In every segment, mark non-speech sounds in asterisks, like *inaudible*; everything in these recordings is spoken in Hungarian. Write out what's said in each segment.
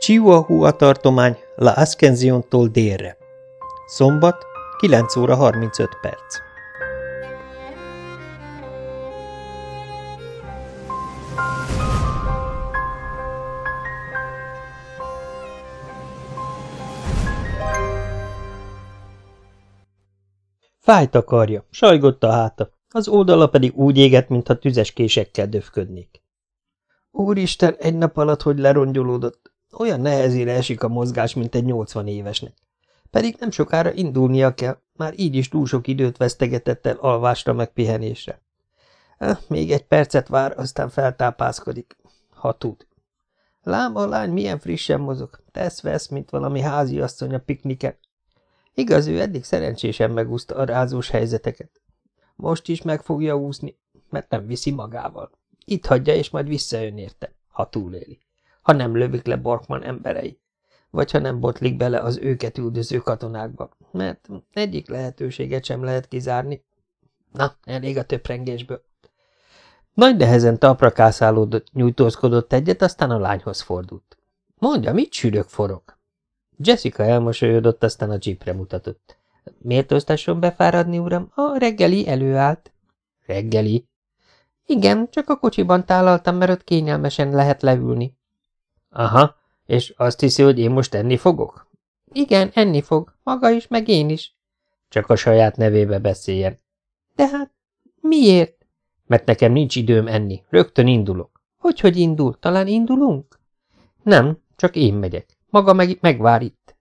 Chihuahua tartomány La Ascensiontól délre. Szombat, 9 óra 35 perc. Fájt a karja, sajgott a háta, az oldala pedig úgy égett, mintha tüzes késekkel döfködnék. Úristen, egy nap alatt hogy lerongyolódott, olyan nehezére esik a mozgás, mint egy nyolcvan évesnek. Pedig nem sokára indulnia kell, már így is túl sok időt vesztegetett el alvásra meg pihenésre. Még egy percet vár, aztán feltápászkodik, ha tud. Lám a lány milyen frissen mozog, tesz-vesz, mint valami háziasszony a pikniken. Igaz, ő eddig szerencsésen megúszta a rázós helyzeteket. Most is meg fogja úszni, mert nem viszi magával. Itt hagyja, és majd visszajön érte, ha túléli. Ha nem lövik le Borkman emberei. Vagy ha nem botlik bele az őket üldöző katonákba, mert egyik lehetőséget sem lehet kizárni. Na, elég a töprengésből. Nagy nehezen tapra kászálódott, nyújtózkodott egyet, aztán a lányhoz fordult. Mondja, mit sűrök forog? Jessica elmosolyodott, aztán a jeepre mutatott. Miért osztasson befáradni, uram? A reggeli előállt. Reggeli? Igen, csak a kocsiban tálaltam, mert ott kényelmesen lehet leülni. Aha, és azt hiszi, hogy én most enni fogok? Igen, enni fog. Maga is, meg én is. Csak a saját nevébe beszéljen. De hát, miért? Mert nekem nincs időm enni. Rögtön indulok. Hogy, hogy indul? Talán indulunk? Nem, csak én megyek. Maga meg megvár itt.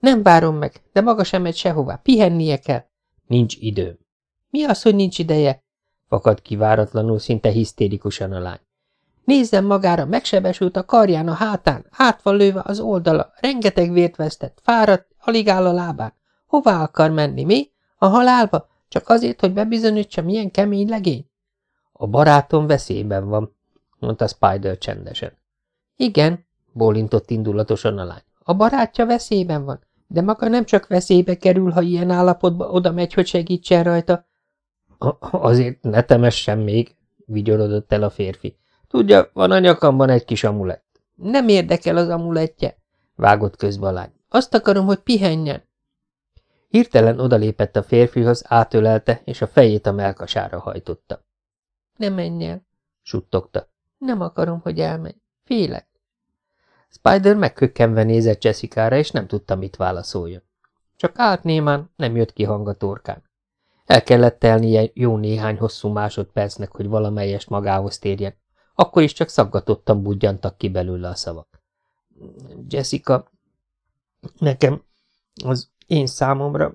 Nem várom meg, de maga sem megy sehová. Pihennie kell. Nincs időm. Mi az, hogy nincs ideje? Fakad kiváratlanul, szinte hisztérikusan a lány. Nézzem magára, megsebesült a karján a hátán, át az oldala, rengeteg vért vesztett, fáradt, alig áll a lábán. Hová akar menni, mi? A halálba? Csak azért, hogy bebizonyítsa, milyen kemény legény? A barátom veszélyben van, mondta Spider csendesen. Igen, bólintott indulatosan a lány. A barátja veszélyben van, de maga nem csak veszélybe kerül, ha ilyen állapotba oda megy, hogy segítsen rajta. Azért ne temessen még, vigyorodott el a férfi. Tudja, van a nyakamban egy kis amulett. Nem érdekel az amulettje, vágott közbe a lány. Azt akarom, hogy pihenjen. Hirtelen odalépett a férfihoz, átölelte, és a fejét a melkasára hajtotta. Ne menj el, suttogta. Nem akarom, hogy elmenj. Félek. Spider megkökkenve nézett Jessica-ra, és nem tudta, mit válaszoljon. Csak állt némán, nem jött ki hang a torkán. El kellett telnie jó néhány hosszú másodpercnek, hogy valamelyest magához térjen. Akkor is csak szaggatottan budjantak ki belőle a szavak. Jessica, nekem, az én számomra,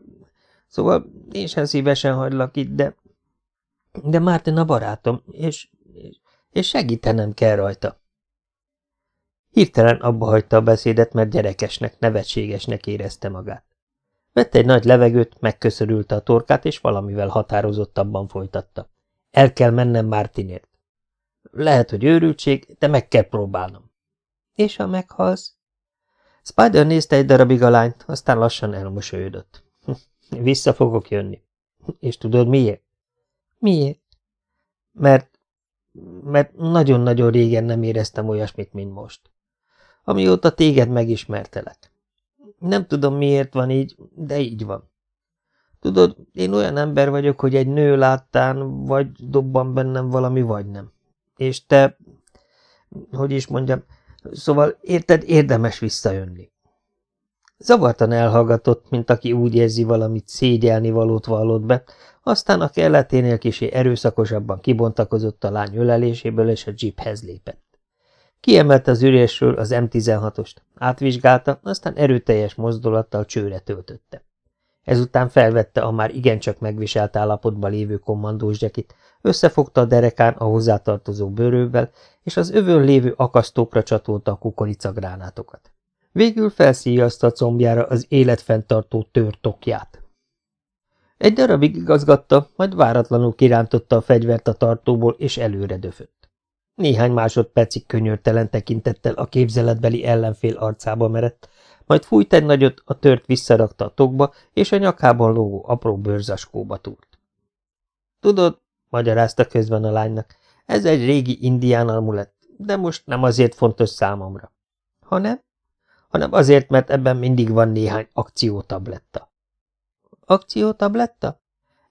szóval én sem szívesen hagylak itt, de, de Márten a barátom, és, és, segítenem kell rajta. Hirtelen abba hagyta a beszédet, mert gyerekesnek, nevetségesnek érezte magát. Vett egy nagy levegőt, megköszörülte a torkát, és valamivel határozottabban folytatta. El kell mennem Mártinért. Lehet, hogy őrültség, de meg kell próbálnom. És ha meghalsz? Spider nézte egy darabig a lányt, aztán lassan elmosolyodott. *laughs* Vissza fogok jönni. És tudod miért? Miért? Mert, mert nagyon-nagyon régen nem éreztem olyasmit, mint most. Amióta téged megismertelek. Nem tudom, miért van így, de így van. Tudod, én olyan ember vagyok, hogy egy nő láttán vagy dobban bennem valami, vagy nem. És te, hogy is mondjam, szóval érted, érdemes visszajönni. Zavartan elhallgatott, mint aki úgy érzi valamit szégyelni valót vallott be, aztán a kelleténél kisé erőszakosabban kibontakozott a lány öleléséből, és a jeephez lépett. Kiemelte az ürésről az M16-ost, átvizsgálta, aztán erőteljes mozdulattal csőre töltötte. Ezután felvette a már igencsak megviselt állapotban lévő kommandós zsekit, összefogta a derekán a hozzátartozó bőrővel, és az övön lévő akasztókra csatolta a kukoricagránátokat. Végül felszíjazta a combjára az életfenntartó törtokját. Egy darabig igazgatta, majd váratlanul kirántotta a fegyvert a tartóból, és előre döfött. Néhány másodpercig könyörtelen tekintettel a képzeletbeli ellenfél arcába merett, majd fújt egy nagyot, a tört visszarakta a tokba, és a nyakában lógó apró bőrzaskóba túrt. Tudod, magyarázta közben a lánynak, ez egy régi indián amulett, de most nem azért fontos számomra. Hanem? hanem azért, mert ebben mindig van néhány akciótabletta. Akciótabletta?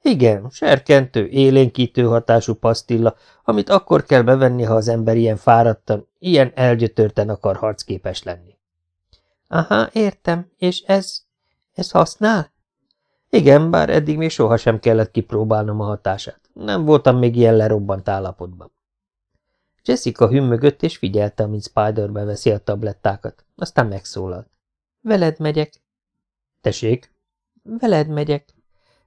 Igen, serkentő, élénkítő hatású pasztilla, amit akkor kell bevenni, ha az ember ilyen fáradtan, ilyen elgyötörten akar harcképes lenni. Aha, értem. És ez... ez használ? Igen, bár eddig még sohasem kellett kipróbálnom a hatását. Nem voltam még ilyen lerobbant állapotban. Jessica hümmögött és figyelte, amint Spider beveszi a tablettákat. Aztán megszólalt. Veled megyek. Tessék? Veled megyek.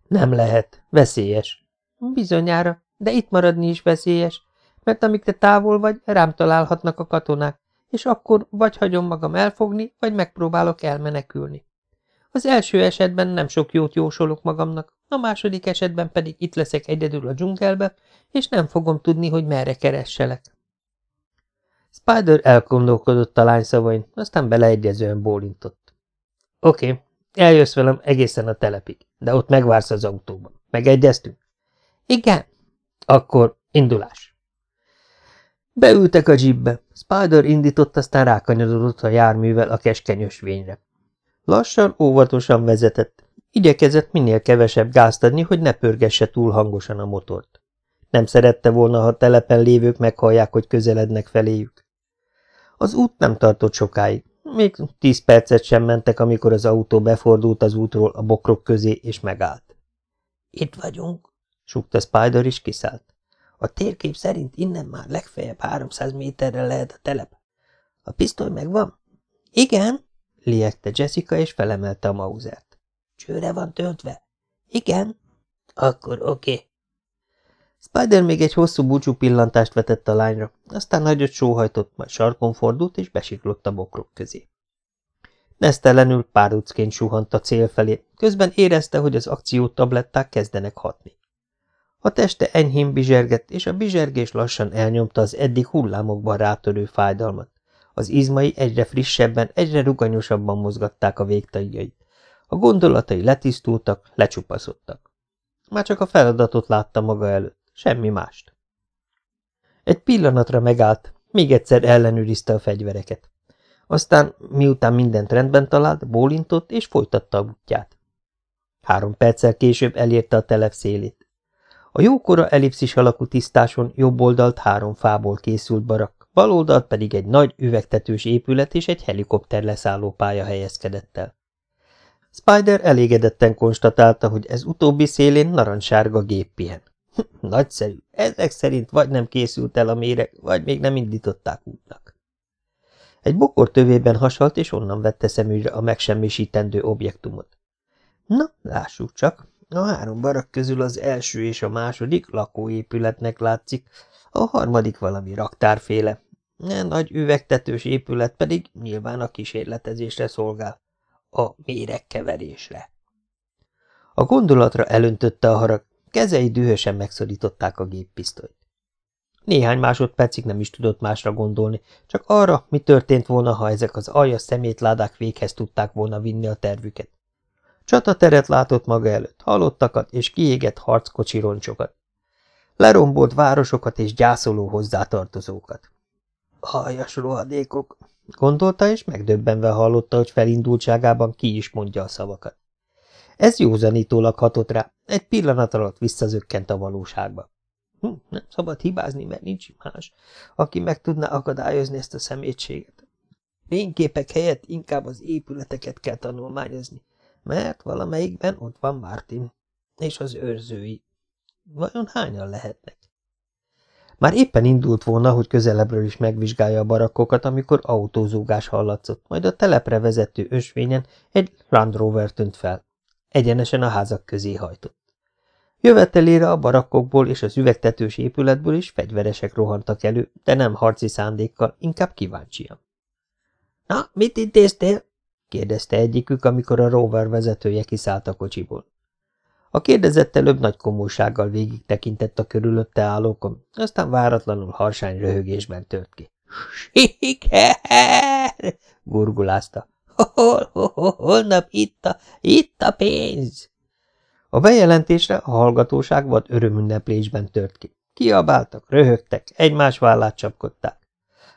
Nem lehet. Veszélyes. Bizonyára, de itt maradni is veszélyes, mert amíg te távol vagy, rám találhatnak a katonák, és akkor vagy hagyom magam elfogni, vagy megpróbálok elmenekülni. Az első esetben nem sok jót jósolok magamnak, a második esetben pedig itt leszek egyedül a dzsungelbe, és nem fogom tudni, hogy merre keresselek. Spider elgondolkodott a lány szavain, aztán beleegyezően bólintott. Oké, okay, eljössz velem egészen a telepig, de ott megvársz az autóban. Megegyeztünk? Igen. Akkor indulás. Beültek a jeepbe. Spider indított, aztán rákanyarodott a járművel a keskeny ösvényre. Lassan, óvatosan vezetett. Igyekezett minél kevesebb gázt adni, hogy ne pörgesse túl hangosan a motort. Nem szerette volna, ha telepen lévők meghallják, hogy közelednek feléjük. Az út nem tartott sokáig. Még tíz percet sem mentek, amikor az autó befordult az útról a bokrok közé, és megállt. – Itt vagyunk, súgta Spider, is kiszállt. A térkép szerint innen már legfeljebb 300 méterre lehet a telep. A pisztoly megvan? Igen, liegte Jessica, és felemelte a mauzert. Csőre van töltve? Igen. Akkor oké. Okay. Spider még egy hosszú búcsú pillantást vetett a lányra, aztán nagyot sóhajtott, majd sarkon fordult, és besiklott a bokrok közé. Nesztelenül párucként suhant a cél felé, közben érezte, hogy az akciótabletták kezdenek hatni. A teste enyhén bizsergett, és a bizsergés lassan elnyomta az eddig hullámokban rátörő fájdalmat. Az izmai egyre frissebben, egyre ruganyosabban mozgatták a végtagjait. A gondolatai letisztultak, lecsupaszodtak. Már csak a feladatot látta maga előtt, semmi mást. Egy pillanatra megállt, még egyszer ellenőrizte a fegyvereket. Aztán, miután mindent rendben talált, bólintott és folytatta a útját. Három perccel később elérte a telep szélét. A jókora ellipszis alakú tisztáson jobb oldalt három fából készült barak, bal oldalt pedig egy nagy üvegtetős épület és egy helikopter leszálló pálya helyezkedett el. Spider elégedetten konstatálta, hogy ez utóbbi szélén narancssárga gép pihen. *laughs* Nagyszerű, ezek szerint vagy nem készült el a méreg, vagy még nem indították útnak. Egy bokor tövében hasalt, és onnan vette szemügyre a megsemmisítendő objektumot. Na, lássuk csak, a három barak közül az első és a második lakóépületnek látszik, a harmadik valami raktárféle. A nagy üvegtetős épület pedig nyilván a kísérletezésre szolgál, a méregkeverésre. A gondolatra elöntötte a harag, kezei dühösen megszorították a géppisztolyt. Néhány másodpercig nem is tudott másra gondolni, csak arra, mi történt volna, ha ezek az aljas szemétládák véghez tudták volna vinni a tervüket. Csatateret látott maga előtt, halottakat és kiégett harckocsi roncsokat. Lerombolt városokat és gyászoló hozzátartozókat. Aljas rohadékok, gondolta, és megdöbbenve hallotta, hogy felindultságában ki is mondja a szavakat. Ez józanítólag hatott rá, egy pillanat alatt visszazökkent a valóságba. Hm, nem szabad hibázni, mert nincs más, aki meg tudná akadályozni ezt a szemétséget. Fényképek helyett inkább az épületeket kell tanulmányozni, mert valamelyikben ott van Martin, és az őrzői. Vajon hányan lehetnek? Már éppen indult volna, hogy közelebbről is megvizsgálja a barakkokat, amikor autózúgás hallatszott, majd a telepre vezető ösvényen egy Land Rover tűnt fel. Egyenesen a házak közé hajtott. Jövetelére a barakkokból és az üvegtetős épületből is fegyveresek rohantak elő, de nem harci szándékkal, inkább kíváncsian. – Na, mit intéztél? Kérdezte egyikük, amikor a rover vezetője kiszállt a kocsiból. A kérdezett előbb nagy komolysággal végig tekintett a körülötte állókon, aztán váratlanul harsány röhögésben tört ki. – Siker! – gurgulázta. Hol, hol, hol, holnap itt a, itt a pénz! A bejelentésre a hallgatóság vad örömünneplésben tört ki. Kiabáltak, röhögtek, egymás vállát csapkodták.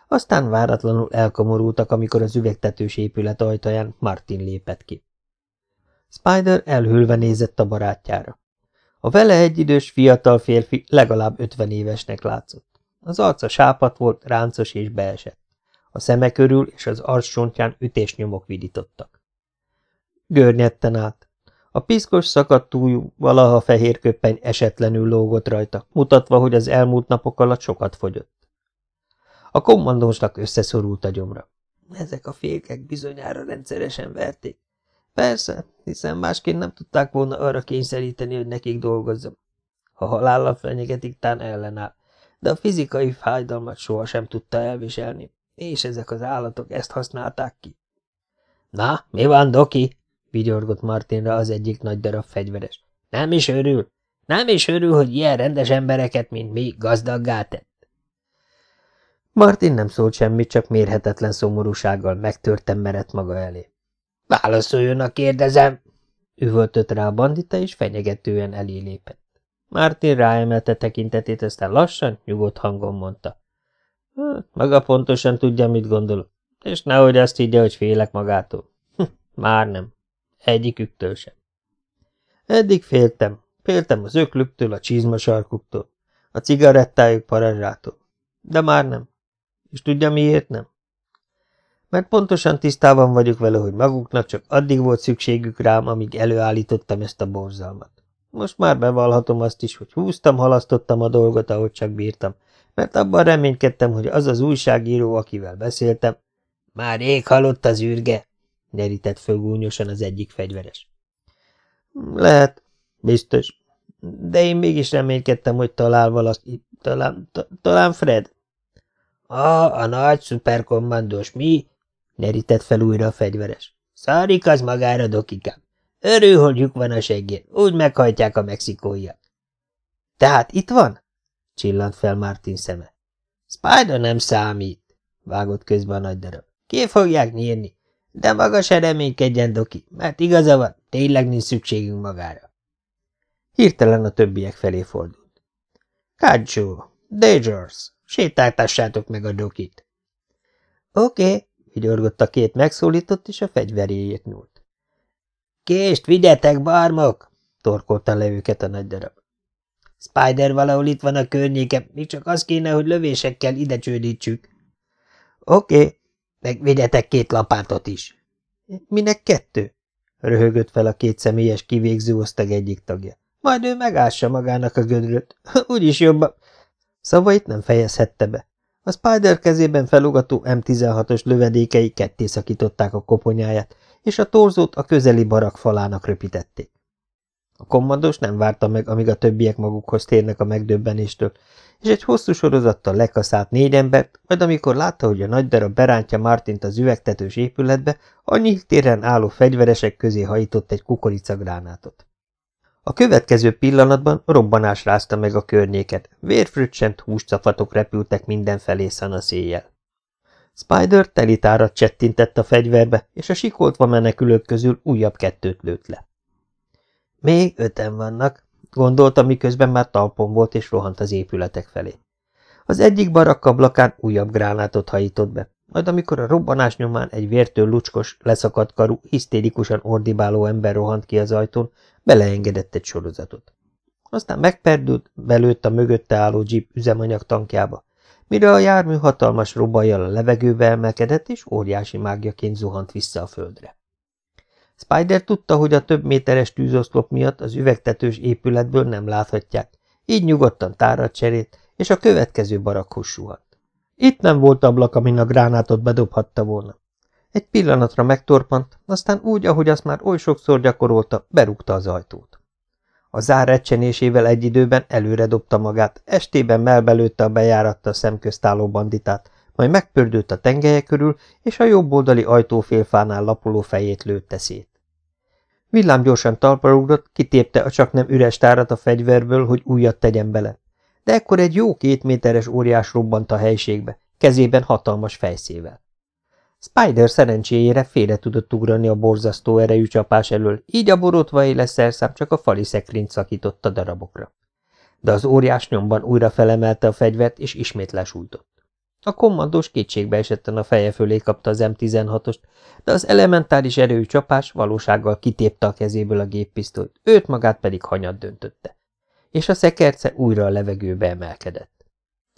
Aztán váratlanul elkomorultak, amikor az üvegtetős épület ajtaján Martin lépett ki. Spider elhülve nézett a barátjára. A vele egyidős fiatal férfi legalább ötven évesnek látszott. Az arca sápat volt, ráncos és beesett. A szeme körül és az arcsontján ütésnyomok vidítottak. Görnyetten állt. A piszkos szakadt tújú, valaha fehér köppeny esetlenül lógott rajta, mutatva, hogy az elmúlt napok alatt sokat fogyott. A kommandósnak összeszorult a gyomra. Ezek a fékek bizonyára rendszeresen verték. Persze, hiszen másként nem tudták volna arra kényszeríteni, hogy nekik dolgozzam. Ha halállal fenyegetik, tán ellenáll, de a fizikai fájdalmat sohasem tudta elviselni, és ezek az állatok ezt használták ki. Na, mi van, Doki? vigyorgott Martinra az egyik nagy darab fegyveres. Nem is örül? Nem is örül, hogy ilyen rendes embereket, mint mi, gazdaggá tett? Martin nem szólt semmit, csak mérhetetlen szomorúsággal megtörtem merett maga elé. Válaszoljon, kérdezem! Üvöltött rá a bandita, és fenyegetően elé lépett. Martin ráemelte tekintetét, aztán lassan, nyugodt hangon mondta. Maga pontosan tudja, mit gondolok, és nehogy azt higgye, hogy félek magától. Hm, már nem. Egyiküktől sem. Eddig féltem. Féltem az öklüktől, a csizmasarkuktól, a cigarettájuk parazsától. De már nem. És tudja, miért nem? Mert pontosan tisztában vagyok vele, hogy maguknak csak addig volt szükségük rám, amíg előállítottam ezt a borzalmat. Most már bevallhatom azt is, hogy húztam, halasztottam a dolgot, ahogy csak bírtam, mert abban reménykedtem, hogy az az újságíró, akivel beszéltem, már rég halott az űrge, derített föl az egyik fegyveres. Lehet, biztos, de én mégis reménykedtem, hogy talál valaki, talán, talán Fred. Ah, a nagy szuperkommandós mi? Nerített fel újra a fegyveres. Szárik az magára, dokikám. Örül, hogy lyuk van a seggén. Úgy meghajtják a mexikóiak. Tehát itt van? Csillant fel Martin szeme. Spider nem számít, vágott közben a nagy darab. Ki fogják nyírni? De maga se reménykedjen, Doki, mert igaza van, tényleg nincs szükségünk magára. Hirtelen a többiek felé fordult. Kácsó, Dangers, sétáltassátok meg a Dokit. Oké, okay, vigyorgott a két megszólított, és a fegyveréjét nyúlt. Kést, vigyetek, barmok! torkolta le őket a nagy darab. Spider valahol itt van a környéken, mi csak az kéne, hogy lövésekkel ide csődítsük. Oké, okay. meg vigyetek két lapátot is. Minek kettő? röhögött fel a két személyes kivégző osztag egyik tagja. Majd ő megássa magának a gödröt. *laughs* Úgyis jobban. Szavait nem fejezhette be. A Spider kezében felugató M16-os lövedékei ketté szakították a koponyáját, és a torzót a közeli barak falának röpítették. A kommandos nem várta meg, amíg a többiek magukhoz térnek a megdöbbenéstől, és egy hosszú sorozattal lekaszált négy embert, majd amikor látta, hogy a nagy darab berántja Martint az üvegtetős épületbe, a nyílt téren álló fegyveresek közé hajított egy kukoricagránátot. A következő pillanatban robbanás rázta meg a környéket, vérfröccsent húscafatok repültek mindenfelé széjjel. Spider telitárat csettintett a fegyverbe, és a sikoltva menekülők közül újabb kettőt lőtt le. Még öten vannak, gondolta, miközben már talpon volt és rohant az épületek felé. Az egyik barak ablakán újabb gránátot hajított be, majd amikor a robbanás nyomán egy vértől lucskos, leszakadt karú, hisztérikusan ordibáló ember rohant ki az ajtón, beleengedett egy sorozatot. Aztán megperdült, belőtt a mögötte álló jeep üzemanyag tankjába, mire a jármű hatalmas robajjal a levegőbe emelkedett, és óriási mágjaként zuhant vissza a földre. Spider tudta, hogy a több méteres tűzoszlop miatt az üvegtetős épületből nem láthatják, így nyugodtan tárat cserét, és a következő barakhoz suhant. Itt nem volt ablak, amin a gránátot bedobhatta volna. Egy pillanatra megtorpant, aztán úgy, ahogy azt már oly sokszor gyakorolta, berúgta az ajtót. A zár recsenésével egy időben előre dobta magát, estében melbelőtte a bejáratta szemközt álló banditát, majd megpördült a tengelye körül, és a jobb oldali ajtófélfánál lapuló fejét lőtte szét. Villám gyorsan talpra ugrott, kitépte a csak nem üres tárat a fegyverből, hogy újat tegyen bele. De ekkor egy jó két méteres óriás robbant a helységbe, kezében hatalmas fejszével. Spider szerencséjére félre tudott ugrani a borzasztó erejű csapás elől, így a borotva éles szerszám csak a fali szekrényt szakította darabokra. De az óriás nyomban újra felemelte a fegyvert, és ismét lesújtott. A kommandós kétségbe esetten a feje fölé kapta az M16-ost, de az elementáris erőű csapás valósággal kitépte a kezéből a géppisztolyt, őt magát pedig hanyat döntötte. És a szekerce újra a levegőbe emelkedett.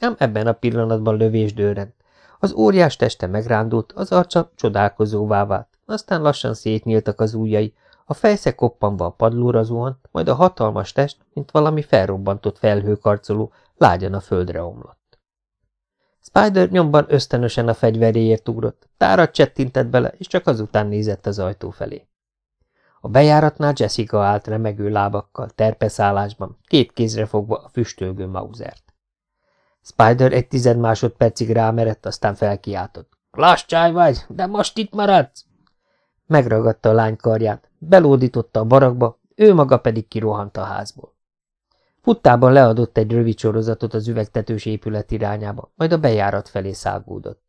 Ám ebben a pillanatban lövés dőrent. Az óriás teste megrándult, az arca csodálkozóvá vált, aztán lassan szétnyíltak az ujjai, a fejsze koppanva a padlóra zuhant, majd a hatalmas test, mint valami felrobbantott felhőkarcoló, lágyan a földre omlott. Spider nyomban ösztönösen a fegyveréért ugrott, tárat csettintett bele, és csak azután nézett az ajtó felé. A bejáratnál Jessica állt remegő lábakkal, terpeszállásban, két kézre fogva a füstölgő mauzert. Spider egy tized másodpercig rámerett, aztán felkiáltott. – Klassz csáj vagy, de most itt maradsz! Megragadta a lány karját, belódította a barakba, ő maga pedig kirohant a házból. Futtában leadott egy rövid sorozatot az üvegtetős épület irányába, majd a bejárat felé szágódott.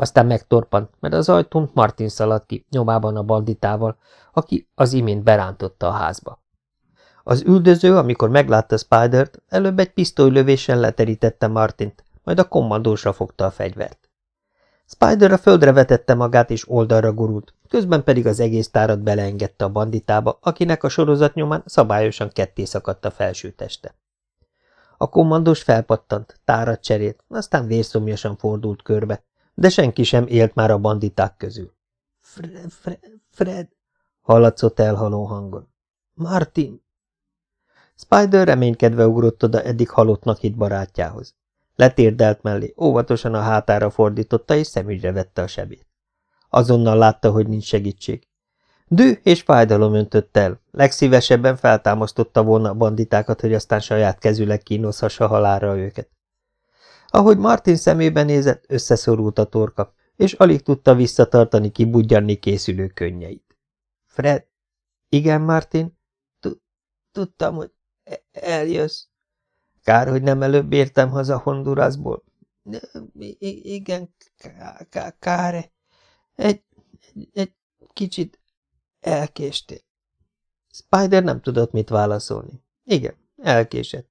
Aztán megtorpant, mert az ajtón Martin szaladt ki, nyomában a banditával, aki az imént berántotta a házba. Az üldöző, amikor meglátta Spidert, előbb egy pisztolylövéssel leterítette Martint, majd a kommandósra fogta a fegyvert. Spider a földre vetette magát és oldalra gurult, közben pedig az egész tárat beleengedte a banditába, akinek a sorozat nyomán szabályosan ketté szakadt a felső teste. A kommandós felpattant, tárat cserélt, aztán vérszomjasan fordult körbe, de senki sem élt már a banditák közül. Fred, Fred, Fred, hallatszott elhaló hangon. Martin! Spider reménykedve ugrott oda eddig halottnak hit barátjához. Letérdelt mellé, óvatosan a hátára fordította, és szemügyre vette a sebét. Azonnal látta, hogy nincs segítség. Dű és fájdalom öntött el, legszívesebben feltámasztotta volna a banditákat, hogy aztán saját kezüleg kínozhassa halálra őket. Ahogy Martin szemébe nézett, összeszorult a torka, és alig tudta visszatartani kibudjanni készülő könnyeit. Fred? Igen, Martin? Tudtam, hogy e- eljössz. Kár, hogy nem előbb értem haza Hondurasból. Igen, kár. Egy, egy, egy kicsit elkéstél. Spider nem tudott mit válaszolni. Igen, elkésett.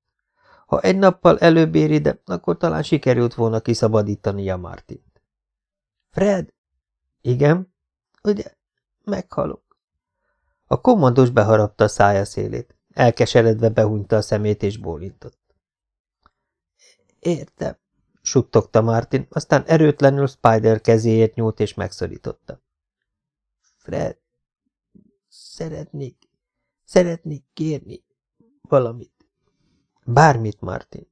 Ha egy nappal előbb ér ide, akkor talán sikerült volna kiszabadítani a Martint. Fred? Igen? Ugye, meghalok. A kommandós beharapta a szája szélét. Elkeseredve behúnyta a szemét és bólintott. Értem, suttogta Martin, aztán erőtlenül Spider kezéért nyúlt és megszorította. Fred, szeretnék, szeretnék kérni valamit. Bármit, Martin.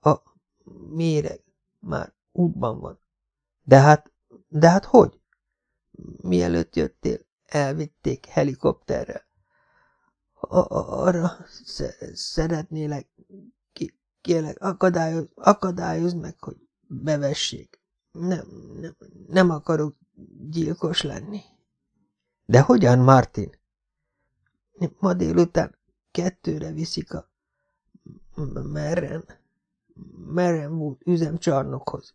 A méreg már útban van. De hát, de hát hogy? Mielőtt jöttél, elvitték helikopterrel. Arra szeretnélek Kérlek, akadályoz, akadályozd meg, hogy bevessék. Nem, nem, nem akarok gyilkos lenni. De hogyan, Martin? Ma délután kettőre viszik a Merren, Merrenwood üzemcsarnokhoz.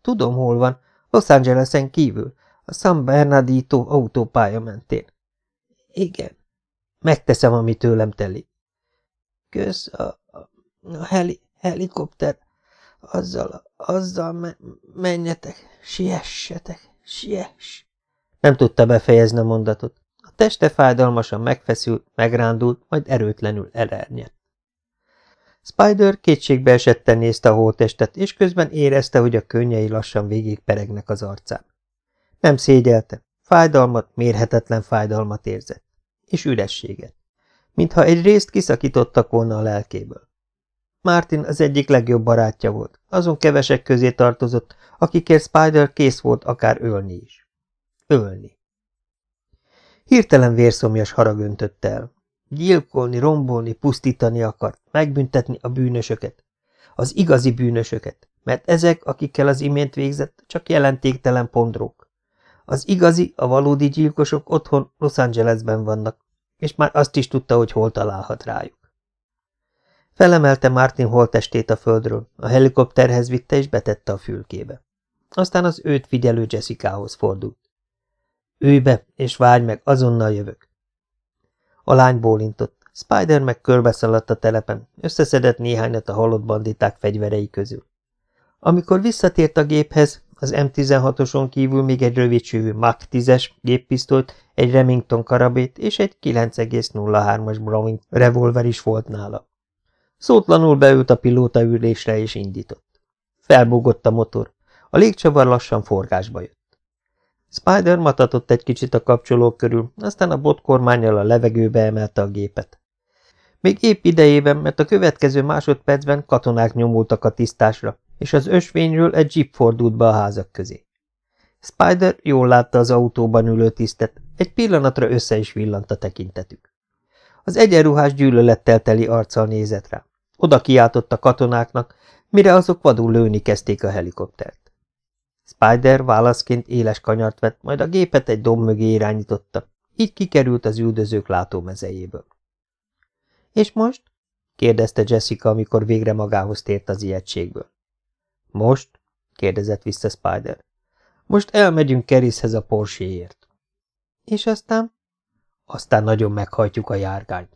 Tudom, hol van, Los Angelesen kívül, a San Bernardito autópálya mentén. Igen, megteszem, ami tőlem telik. Kösz, a, a heli, helikopter, azzal, azzal me menjetek, siessetek, siess. Nem tudta befejezni a mondatot. A teste fájdalmasan megfeszült, megrándult, majd erőtlenül elernyett. Spider kétségbe esetten nézte a holtestet, és közben érezte, hogy a könnyei lassan végigperegnek az arcán. Nem szégyelte, fájdalmat, mérhetetlen fájdalmat érzett, és ürességet, mintha egy részt kiszakítottak volna a lelkéből. Martin az egyik legjobb barátja volt, azon kevesek közé tartozott, akikért Spider kész volt akár ölni is. Ölni. Hirtelen vérszomjas harag öntötte el. Gyilkolni, rombolni, pusztítani akart, megbüntetni a bűnösöket. Az igazi bűnösöket, mert ezek, akikkel az imént végzett, csak jelentéktelen pondrók. Az igazi, a valódi gyilkosok otthon Los Angelesben vannak, és már azt is tudta, hogy hol találhat rájuk. Felemelte Martin holtestét a földről, a helikopterhez vitte és betette a fülkébe. Aztán az őt figyelő Jessicahoz fordult. Ülj be, és várj meg, azonnal jövök. A lány bólintott. Spider meg körbeszaladt a telepen, összeszedett néhányat a halott banditák fegyverei közül. Amikor visszatért a géphez, az M16-oson kívül még egy rövidsívű Mach 10-es géppisztolyt, egy Remington karabét és egy 9,03-as Browning revolver is volt nála. Szótlanul beült a pilóta ülésre és indított. Felbúgott a motor. A légcsavar lassan forgásba jött. Spider matatott egy kicsit a kapcsolók körül, aztán a botkormányjal a levegőbe emelte a gépet. Még épp idejében, mert a következő másodpercben katonák nyomultak a tisztásra, és az ösvényről egy jeep fordult be a házak közé. Spider jól látta az autóban ülő tisztet, egy pillanatra össze is villant a tekintetük. Az egyenruhás gyűlölettel teli arccal nézett rá. Oda kiáltott a katonáknak, mire azok vadul lőni kezdték a helikoptert. Spider válaszként éles kanyart vett, majd a gépet egy domb mögé irányította, így kikerült az üldözők látómezejéből. – És most? – kérdezte Jessica, amikor végre magához tért az ijegységből. – Most? – kérdezett vissza Spider. – Most elmegyünk Kerishez a Porséért. – És aztán? – Aztán nagyon meghajtjuk a járgányt.